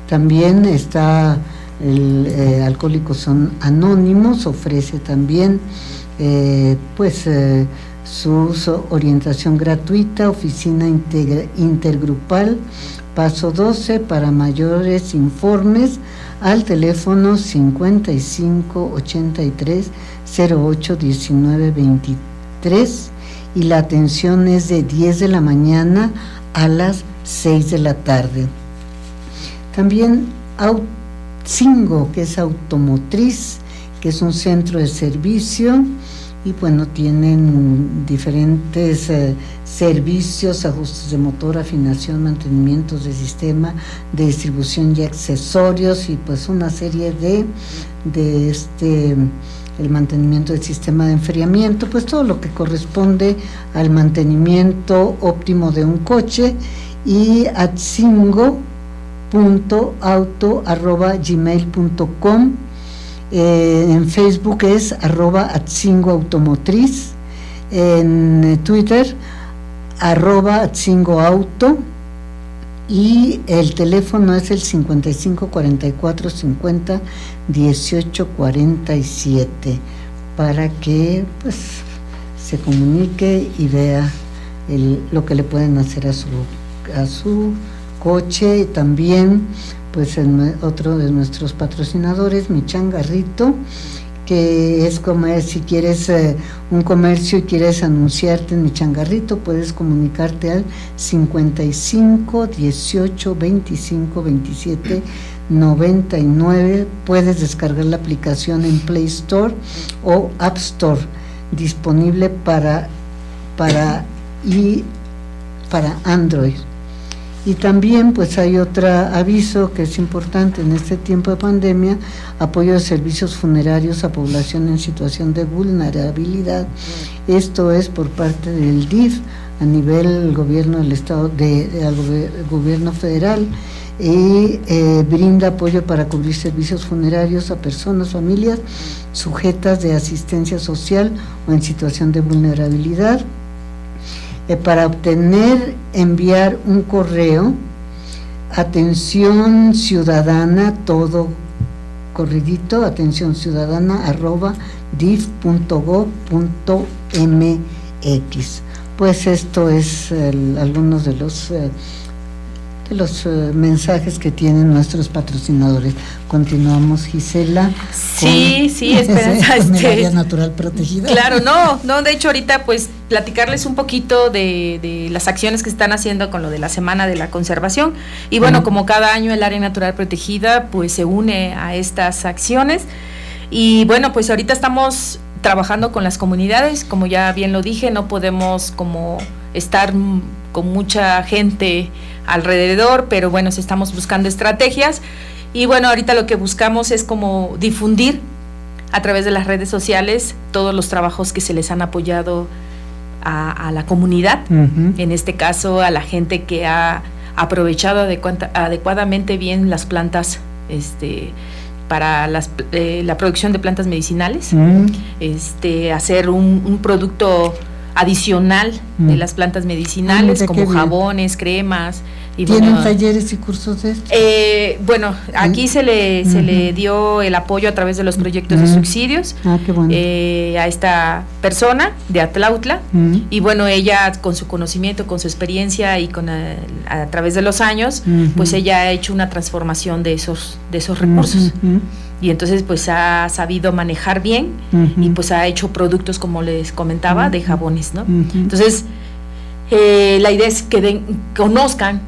Speaker 4: También está el eh, Alcohólicos son Anónimos, ofrece también eh, pues eh, su, orientación gratuita, oficina intergrupal, paso 12 para mayores informes al teléfono 55 83 08 19 23 y la atención es de 10 de la mañana a las 6 de la tarde. También Autzingo, que es automotriz, que es un centro de servicio y bueno, tienen diferentes eh, servicios, ajustes de motor, afinación, mantenimientos de sistema, de distribución y accesorios y pues una serie de, de este el mantenimiento del sistema de enfriamiento, pues todo lo que corresponde al mantenimiento óptimo de un coche y atzingo.auto.gmail.com eh, en Facebook es arroba atzingo automotriz, en eh, Twitter arroba atzingo auto y el teléfono es el 55 44 50 18 47 para que pues se comunique y vea lo que le pueden hacer a su a su coche también pues en otro de nuestros patrocinadores mi changarrito que es como es, si quieres eh, un comercio y quieres anunciarte en mi changarrito, puedes comunicarte al 55 18 25 27 99. Puedes descargar la aplicación en Play Store o App Store, disponible para, para, y, para Android. Y también pues hay otro aviso que es importante en este tiempo de pandemia, apoyo de servicios funerarios a población en situación de vulnerabilidad. Esto es por parte del DIF a nivel gobierno del Estado, de, gobierno federal y eh, brinda apoyo para cubrir servicios funerarios a personas, familias sujetas de asistencia social o en situación de vulnerabilidad. Eh, para obtener, enviar un correo, atención ciudadana, todo corridito, atención ciudadana, arroba dif.gov.mx. Pues esto es algunos de los... Eh, de los eh, mensajes que tienen nuestros patrocinadores. Continuamos, Gisela.
Speaker 5: Sí, sí, Esperanza.
Speaker 4: este, natural protegida.
Speaker 5: Claro, no, no, de hecho ahorita pues platicarles un poquito de, las acciones que están haciendo con lo de la Semana de la Conservación. Y bueno, como cada año el área natural protegida pues se une a estas acciones. Y bueno, pues ahorita estamos trabajando con las comunidades, como ya bien lo dije, no podemos como estar con mucha gente alrededor, pero bueno, estamos buscando estrategias. Y bueno, ahorita lo que buscamos es como difundir a través de las redes sociales todos los trabajos que se les han apoyado a, la comunidad, en este caso a la gente que ha aprovechado adecuadamente bien las plantas este, para eh, la producción de plantas medicinales, este, hacer un producto adicional de mm. las plantas medicinales, como jabones, cremas.
Speaker 4: Y ¿Tienen talleres y cursos de esto?
Speaker 5: Eh, bueno, aquí se le, se le dio el apoyo a través de los proyectos de subsidios
Speaker 4: ah,
Speaker 5: eh, a esta persona de Atlautla. Y bueno, ella con su conocimiento, con su experiencia y con a, través de los años, pues ella ha hecho una transformación de esos, de esos recursos y entonces pues ha sabido manejar bien y pues ha hecho productos como les comentaba de jabones, ¿no? Entonces eh, la idea es que conozcan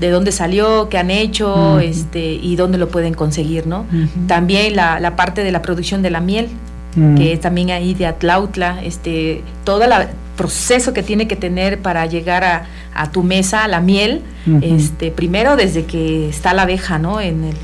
Speaker 5: de dónde salió, qué han hecho, este y dónde lo pueden conseguir, ¿no? También la, la, parte de la producción de la miel, que es también ahí de Atlautla, este todo el proceso que tiene que tener para llegar a, a tu mesa la miel, este primero desde que está la abeja, ¿no? En el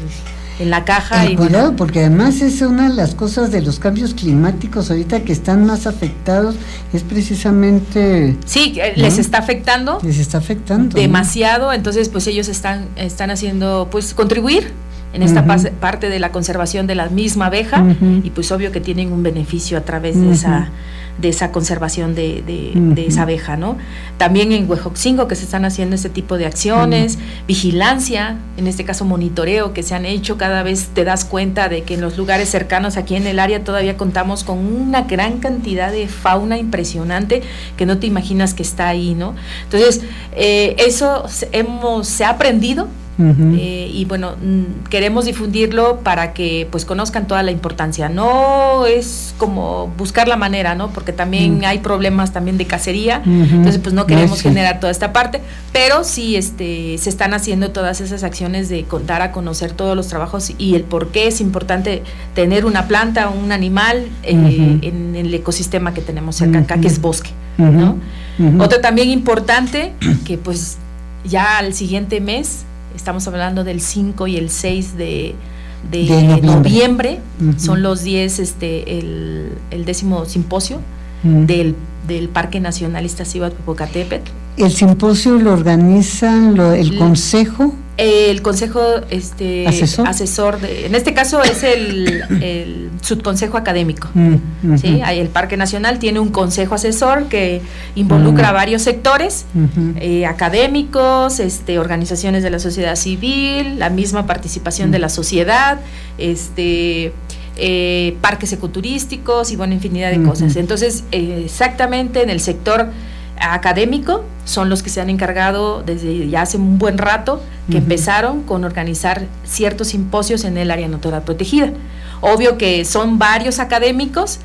Speaker 5: en la caja.
Speaker 4: y cuidado, porque además es una de las cosas de los cambios climáticos ahorita que están más afectados, es precisamente...
Speaker 5: Sí, eh, les está afectando.
Speaker 4: Les está afectando.
Speaker 5: Demasiado, entonces pues ellos están, están haciendo, pues contribuir en esta parte de la conservación de la misma abeja y pues obvio que tienen un beneficio a través de esa de esa conservación de, de, esa abeja, ¿no? También en Huejoxingo que se están haciendo este tipo de acciones, vigilancia, en este caso monitoreo que se han hecho, cada vez te das cuenta de que en los lugares cercanos aquí en el área todavía contamos con una gran cantidad de fauna impresionante que no te imaginas que está ahí, ¿no? Entonces, eh, eso hemos, se ha aprendido eh, y bueno, mm, queremos difundirlo para que pues conozcan toda la importancia. No es como buscar la manera, ¿no? Porque también hay problemas también de cacería, entonces pues no queremos generar toda esta parte, pero sí este, se están haciendo todas esas acciones de contar a conocer todos los trabajos y el por qué es importante tener una planta, un animal eh, en el ecosistema que tenemos cerca acá, que es bosque, ¿no? Otro también importante, que pues ya al siguiente mes estamos hablando del 5 y el 6 de, noviembre, son los 10, este, el, el décimo simposio del, del Parque Nacional Iztaccíhuatl-Popocatépetl.
Speaker 4: ¿El simposio lo organiza el consejo?
Speaker 5: El consejo este, asesor, de, en este caso es el, subconsejo académico. Mm, ¿sí? el Parque Nacional tiene un consejo asesor que involucra a mm. varios sectores, eh, académicos, este, organizaciones de la sociedad civil, la misma participación de la sociedad, este, eh, parques ecoturísticos y bueno, infinidad de cosas. Entonces, eh, exactamente en el sector académico son los que se han encargado desde ya hace un buen rato que empezaron con organizar ciertos simposios en el área natural protegida. Obvio que son varios académicos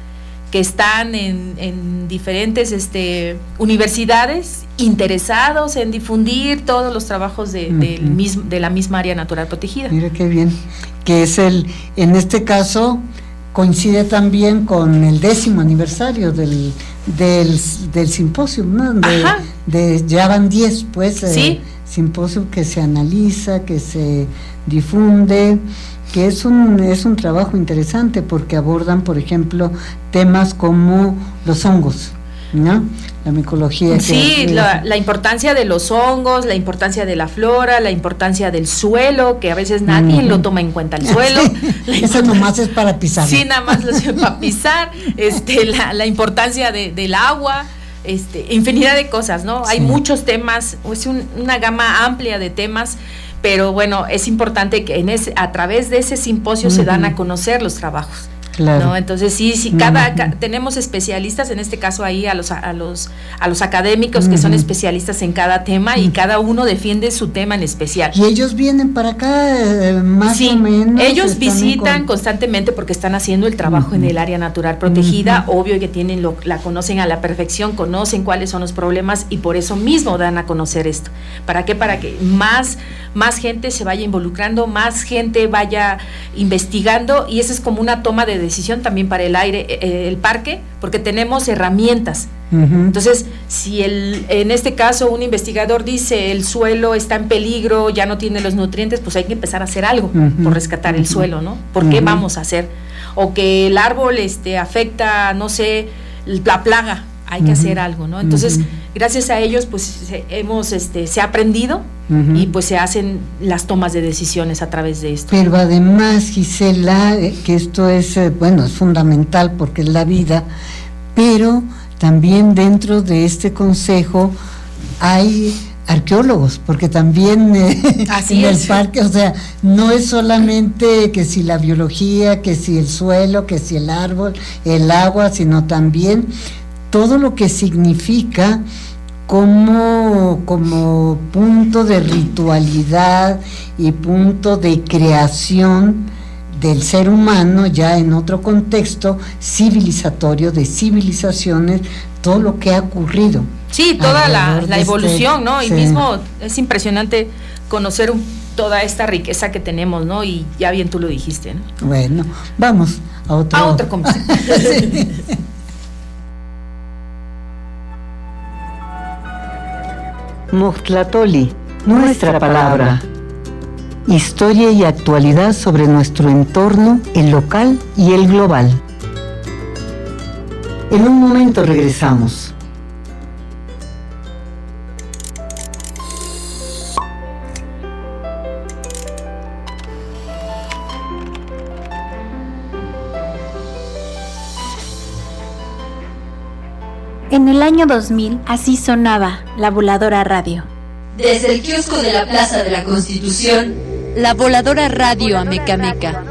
Speaker 5: que están en, diferentes este, universidades interesados en difundir todos los trabajos de, mismo, de la misma área natural protegida.
Speaker 4: Mira qué bien, que es el, en este caso, coincide también con el décimo aniversario del, del, del simposio, ¿no? De, ya van 10, pues,
Speaker 5: eh,
Speaker 4: simposio que se analiza, que se difunde, que es un, es un trabajo interesante porque abordan, por ejemplo, temas como los hongos. ¿no? La micología.
Speaker 5: Sí, la, importancia de los hongos, la importancia de la flora, la importancia del suelo, que a veces nadie lo toma en cuenta el suelo.
Speaker 4: Eso nomás es para pisar.
Speaker 5: Sí, nada más es para pisar, este, la, importancia del agua. Este, infinidad de cosas, ¿no? Hay muchos temas, es una gama amplia de temas pero bueno, es importante que en ese, a través de ese simposio se dan a conocer los trabajos. ¿No? Entonces sí, sí, cada, tenemos especialistas, en este caso ahí a los a los a los académicos que son especialistas en cada tema y cada uno defiende su tema en especial.
Speaker 4: Y ellos vienen para acá eh, más o menos.
Speaker 5: Ellos visitan constantemente porque están haciendo el trabajo en el área natural protegida, obvio que tienen lo, la conocen a la perfección, conocen cuáles son los problemas y por eso mismo dan a conocer esto. ¿Para qué? Para que más más gente se vaya involucrando, más gente vaya investigando y esa es como una toma de decisión también para el aire, eh, eh, el parque, porque tenemos herramientas. Entonces, si el, en este caso un investigador dice el suelo está en peligro, ya no tiene los nutrientes, pues hay que empezar a hacer algo por rescatar el suelo, ¿no? ¿Por qué vamos a hacer? O que el árbol este, afecta, no sé, la plaga, hay que hacer algo, ¿no? Entonces, gracias a ellos, pues hemos, este, se ha aprendido y pues se hacen las tomas de decisiones a través de esto.
Speaker 4: Pero además, Gisela, eh, que esto es, eh, bueno, es fundamental porque es la vida, pero también dentro de este consejo hay arqueólogos, porque también eh, en el parque, o sea, no es solamente que si la biología, que si el suelo, que si el árbol, el agua, sino también todo lo que significa como, como punto de ritualidad y punto de creación del ser humano ya en otro contexto civilizatorio de civilizaciones, todo lo que ha ocurrido.
Speaker 5: Sí, toda la, este evolución, ¿no? Y mismo es impresionante conocer toda esta riqueza que tenemos, ¿no? Y ya bien tú lo dijiste, ¿no?
Speaker 4: Bueno, vamos a otro.
Speaker 5: A otro
Speaker 1: Mochtlatoli, nuestra palabra. Historia y actualidad sobre nuestro entorno, el local y el global. En un momento regresamos.
Speaker 11: En el año 2000, así sonaba la voladora radio.
Speaker 12: Desde el kiosco de la Plaza de la Constitución,
Speaker 2: la voladora radio Amecameca.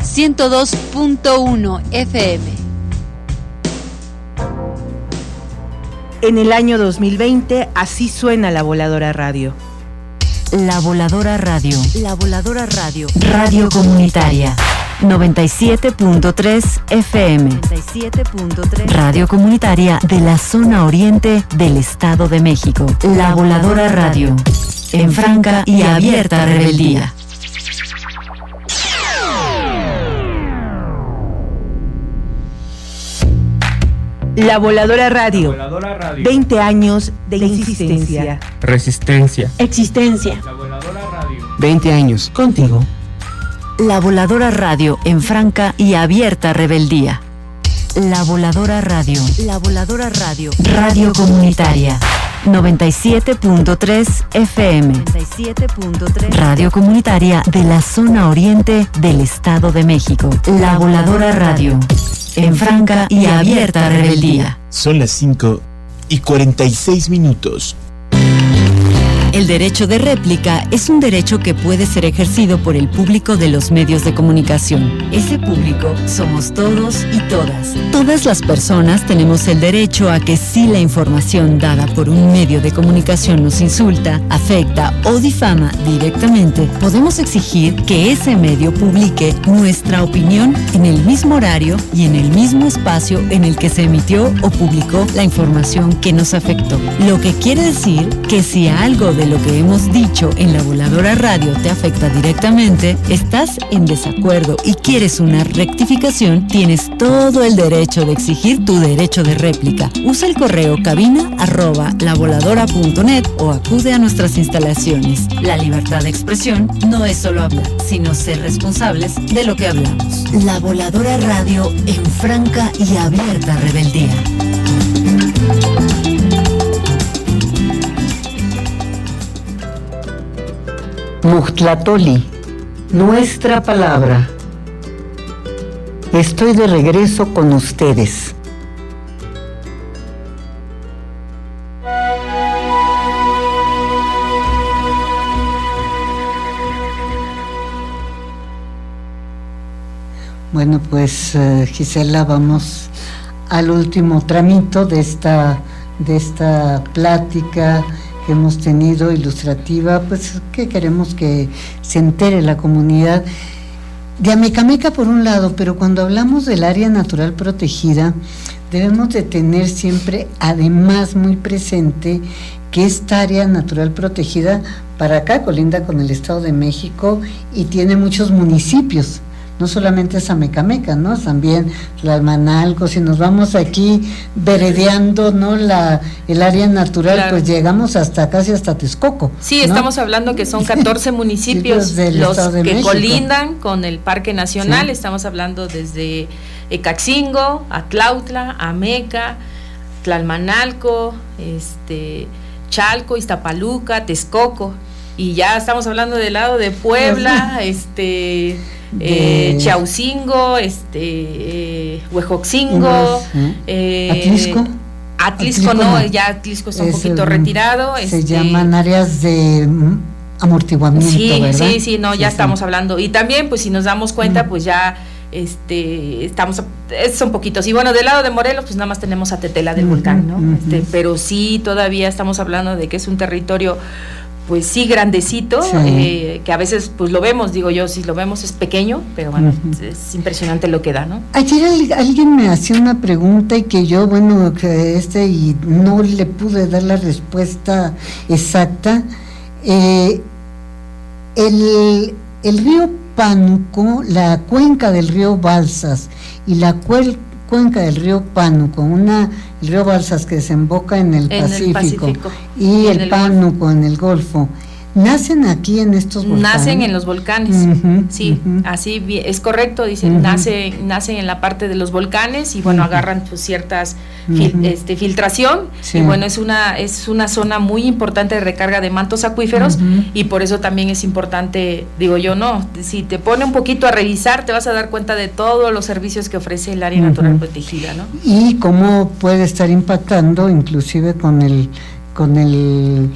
Speaker 2: 102.1 FM.
Speaker 3: En el año 2020, así suena la voladora radio.
Speaker 2: La voladora radio. La voladora radio. Radio comunitaria. 97.3 FM. 97.3 Radio Comunitaria de la zona oriente del Estado de México. La Voladora Radio. En franca y abierta rebeldía.
Speaker 3: La Voladora Radio. 20 años de, insistencia.
Speaker 7: Resistencia.
Speaker 3: Existencia.
Speaker 7: La Voladora Radio.
Speaker 13: 20 años. Contigo.
Speaker 2: La Voladora Radio en franca y abierta rebeldía. La Voladora Radio. La Voladora Radio. Radio Comunitaria. 97.3 FM. 97.3 Radio Comunitaria de la zona oriente del Estado de México. La Voladora Radio. En franca y abierta rebeldía.
Speaker 6: Son las 5 y 46 minutos.
Speaker 2: El derecho de réplica es un derecho que puede ser ejercido por el público de los medios de comunicación. Ese público somos todos y todas. Todas las personas tenemos el derecho a que si la información dada por un medio de comunicación nos insulta, afecta o difama directamente, podemos exigir que ese medio publique nuestra opinión en el mismo horario y en el mismo espacio en el que se emitió o publicó la información que nos afectó. Lo que quiere decir que si algo de de lo que hemos dicho en la voladora radio te afecta directamente, estás en desacuerdo y quieres una rectificación, tienes todo el derecho de exigir tu derecho de réplica. Usa el correo cabina arroba lavoladora.net o acude a nuestras instalaciones. La libertad de expresión no es solo hablar, sino ser responsables de lo que hablamos. La voladora radio en franca y abierta rebeldía.
Speaker 4: Muhtlatoli, nuestra palabra. Estoy de regreso con ustedes. Bueno, pues eh, Gisela, vamos al último tramito de esta, de esta plática hemos tenido ilustrativa, pues que queremos que se entere la comunidad de Amecameca por un lado, pero cuando hablamos del área natural protegida, debemos de tener siempre además muy presente que esta área natural protegida para acá colinda con el Estado de México y tiene muchos municipios no solamente es Amecameca, ¿no? También Tlalmanalco, si nos vamos aquí veredeando, ¿no? La, el área natural, pues llegamos hasta casi hasta Texcoco.
Speaker 5: Sí, estamos hablando que son 14 municipios los que colindan con el Parque Nacional, estamos hablando desde Ecaxingo, Atlautla, Ameca, Tlalmanalco, este, Chalco, Iztapaluca, Texcoco, y ya estamos hablando del lado de Puebla, este eh, Chaucingo, este, eh, Huejoxingo,
Speaker 4: eh, Atlisco.
Speaker 5: Atlisco, no, ya Atlisco está un poquito retirado.
Speaker 4: Se este, llaman áreas de mm, amortiguamiento,
Speaker 5: sí, Sí, sí, no, ya estamos hablando. Y también, pues si nos damos cuenta, pues ya este estamos son poquitos y bueno del lado de Morelos pues nada más tenemos a Tetela del volcán no este, pero sí todavía estamos hablando de que es un territorio pues sí grandecito, eh, que a veces pues lo vemos, digo yo, si lo vemos es pequeño, pero bueno, es impresionante lo que da, ¿no?
Speaker 4: Ayer alguien me hacía una pregunta y que yo, bueno, que este y no le pude dar la respuesta exacta. Eh, el, el río Pánuco, la cuenca del río Balsas y la cuenca del río Pánuco, una el río Balsas que desemboca en el, Pacífico, y el, Pánuco en el Golfo, ¿Nacen aquí en estos volcanes?
Speaker 5: Nacen en los volcanes, sí, así es correcto, dicen, nacen en la parte de los volcanes y bueno, agarran pues, ciertas este, filtración y bueno, es una, es una zona muy importante de recarga de mantos acuíferos y por eso también es importante, digo yo, no, si te pone un poquito a revisar te vas a dar cuenta de todos los servicios que ofrece el área natural protegida, ¿no?
Speaker 4: Y cómo puede estar impactando inclusive con el, con el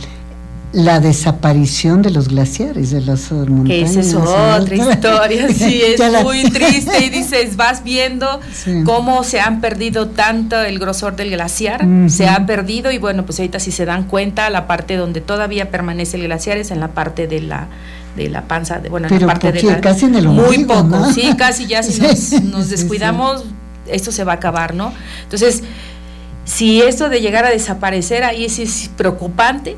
Speaker 4: la desaparición de los glaciares de las montañas.
Speaker 5: Esa es otra historia, sí, es muy triste y dices, vas viendo cómo se han perdido tanto el grosor del glaciar, se ha perdido y bueno, pues ahorita si se dan cuenta, la parte donde todavía permanece el glaciar es en la parte de la de la panza, de, bueno, en la parte de la,
Speaker 4: casi en el
Speaker 5: muy poco, sí, casi ya si nos, descuidamos, esto se va a acabar, ¿no? Entonces, si esto de llegar a desaparecer ahí es preocupante,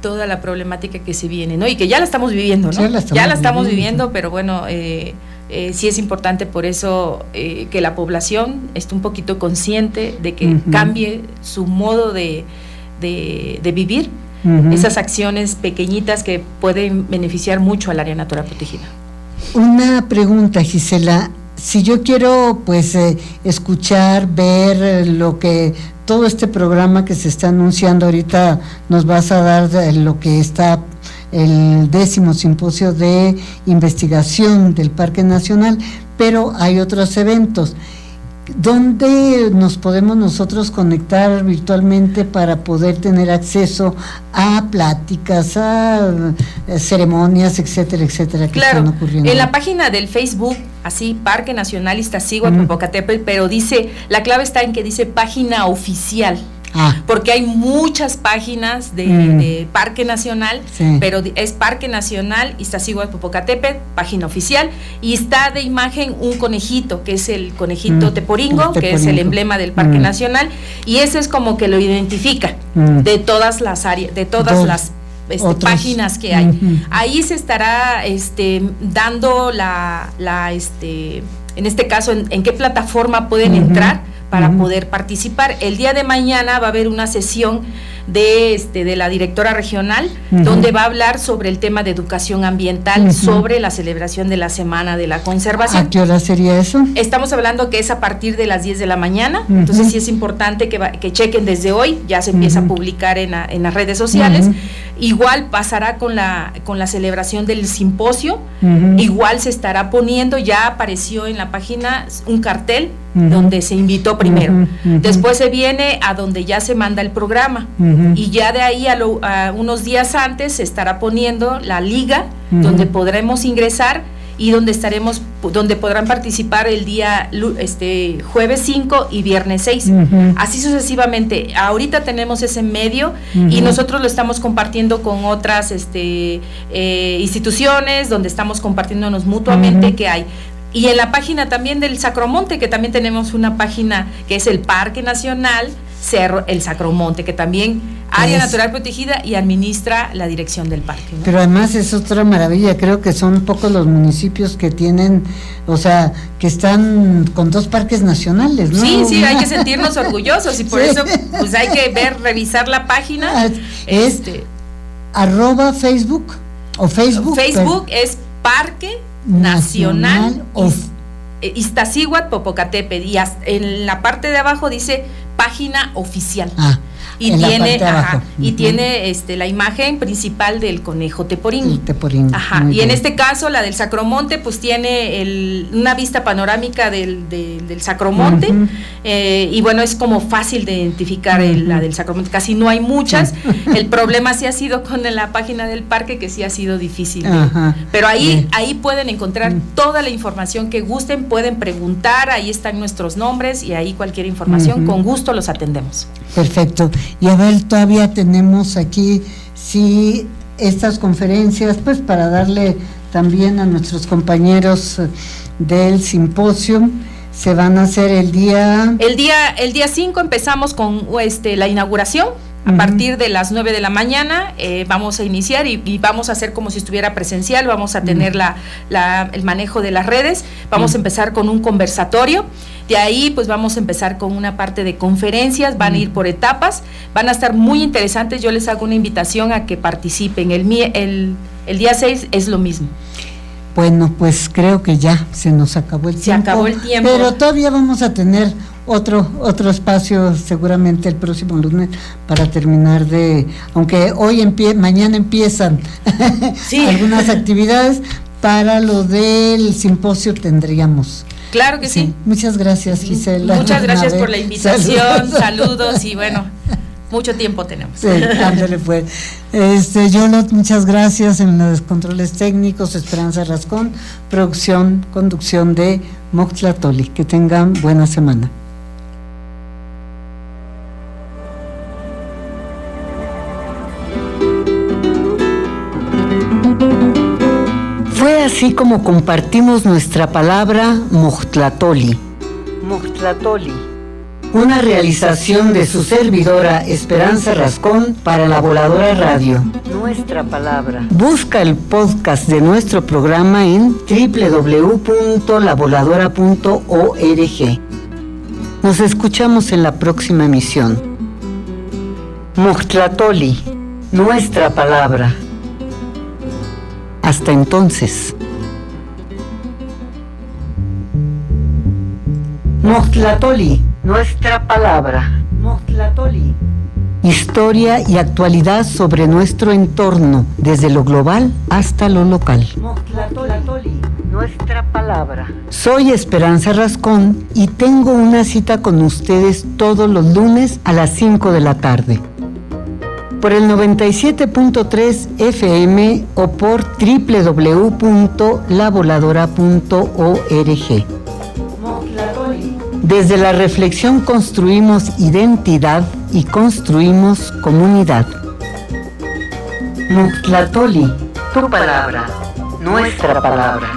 Speaker 5: toda la problemática que se viene, ¿no? Y que ya la estamos viviendo, ¿no? ya la estamos, viviendo, pero bueno, eh, eh, sí es importante por eso eh, que la población esté un poquito consciente de que cambie su modo de, de, vivir, esas acciones pequeñitas que pueden beneficiar mucho al área natural protegida.
Speaker 4: Una pregunta, Gisela. Si yo quiero, pues, escuchar, ver lo que todo este programa que se está anunciando ahorita nos vas a dar lo que está el décimo simposio de investigación del Parque Nacional, pero hay otros eventos. ¿Dónde nos podemos nosotros conectar virtualmente para poder tener acceso a pláticas, a eh, ceremonias, etcétera, etcétera,
Speaker 5: que están ocurriendo? En la página del Facebook, así, Parque Nacional Iztaccíhuatl, Popocatépetl, pero dice, la clave está en que dice página oficial. Ah. Porque hay muchas páginas de, mm. Parque Nacional, pero es Parque Nacional Iztaccíhuatl Popocatépetl, página oficial, y está de imagen un conejito, que es el conejito mm. teporingo, que es el emblema del Parque mm. Nacional, y ese es como que lo identifica de todas las áreas, de todas las este, páginas que hay. Ahí se estará este, dando la, la este, en este caso, en, qué plataforma pueden entrar para poder participar. El día de mañana va a haber una sesión de, este, de la directora regional, donde va a hablar sobre el tema de educación ambiental, sobre la celebración de la Semana de la Conservación.
Speaker 4: ¿A qué hora sería eso?
Speaker 5: Estamos hablando que es a partir de las 10 de la mañana, entonces sí es importante que, que chequen desde hoy, ya se empieza a publicar en, en, las redes sociales. Igual pasará con la, con la celebración del simposio, igual se estará poniendo, ya apareció en la página un cartel donde se invitó primero. Después se viene a donde ya se manda el programa. Y ya de ahí a, unos días antes se estará poniendo la liga donde podremos ingresar y donde estaremos donde podrán participar el día este jueves 5 y viernes 6. Así sucesivamente. Ahorita tenemos ese medio y nosotros lo estamos compartiendo con otras este, eh, instituciones donde estamos compartiéndonos mutuamente que hay y en la página también del Sacromonte, que también tenemos una página que es el Parque Nacional Cerro El Sacromonte, que también área natural protegida y administra la dirección del parque.
Speaker 4: Pero además es otra maravilla, creo que son pocos los municipios que tienen, o sea, que están con dos parques nacionales, ¿no?
Speaker 5: Sí, sí, hay que sentirnos orgullosos y por eso pues hay que ver, revisar la página. Ah,
Speaker 4: es este, arroba Facebook o Facebook.
Speaker 5: Facebook es Parque Nacional, eh, Iztaccíhuatl, Popocatépetl y en la parte de abajo dice página oficial. Ah y tiene y tiene este la imagen principal del conejo teporín. Ajá. y en este caso la del Sacromonte pues tiene el, una vista panorámica del, del, Sacromonte eh, y bueno es como fácil de identificar la del Sacromonte. Casi no hay muchas. el problema sí ha sido con la página del parque que sí ha sido difícil. pero ahí ahí pueden encontrar toda la información que gusten, pueden preguntar, ahí están nuestros nombres y ahí cualquier información con gusto los atendemos.
Speaker 4: Perfecto. Y a ver, todavía tenemos aquí, sí, estas conferencias, pues para darle también a nuestros compañeros eh, del simposio, se van a hacer el día...
Speaker 5: El día el día 5 empezamos con este, la inauguración. A partir de las 9 de la mañana eh, vamos a iniciar y, vamos a hacer como si estuviera presencial, vamos a tener la, la, el manejo de las redes, vamos a empezar con un conversatorio de ahí pues vamos a empezar con una parte de conferencias, van a ir por etapas, van a estar muy interesantes, yo les hago una invitación a que participen. El, el, el día 6 es lo mismo.
Speaker 4: Bueno, pues creo que ya se nos acabó el tiempo.
Speaker 5: Se acabó el tiempo.
Speaker 4: Pero todavía vamos a tener otro otro espacio seguramente el próximo lunes para terminar de aunque hoy empie, mañana empiezan algunas actividades para lo del simposio tendríamos
Speaker 5: Claro que sí.
Speaker 4: Muchas gracias, Gisela.
Speaker 5: Muchas gracias por la invitación. Saludos. y bueno, mucho tiempo tenemos. Sí,
Speaker 4: ándale pues. Este, Yolot, muchas gracias en los controles técnicos, Esperanza Rascón, producción, conducción de Moxlatoli. Que tengan buena semana. Así como compartimos nuestra palabra Mojtlatoli. Mojtlatoli. Una realización de su servidora Esperanza Rascón para la Voladora Radio. Nuestra palabra. Busca el podcast de nuestro programa en www.lavoladora.org. Nos escuchamos en la próxima emisión. Mojtlatoli. Nuestra palabra. Hasta entonces. Mostlatoli, nuestra palabra. Mostlatoli. Historia y actualidad sobre nuestro entorno, desde lo global hasta lo local. Mostlatoli, nuestra palabra. Soy Esperanza Rascón y tengo una cita con ustedes todos los lunes a las 5 de la tarde. Por el 97.3 FM o por www.lavoladora.org. Desde la reflexión construimos identidad y construimos comunidad. Tu palabra, nuestra palabra.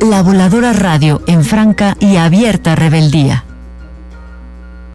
Speaker 2: La Voladora Radio en franca y abierta rebeldía.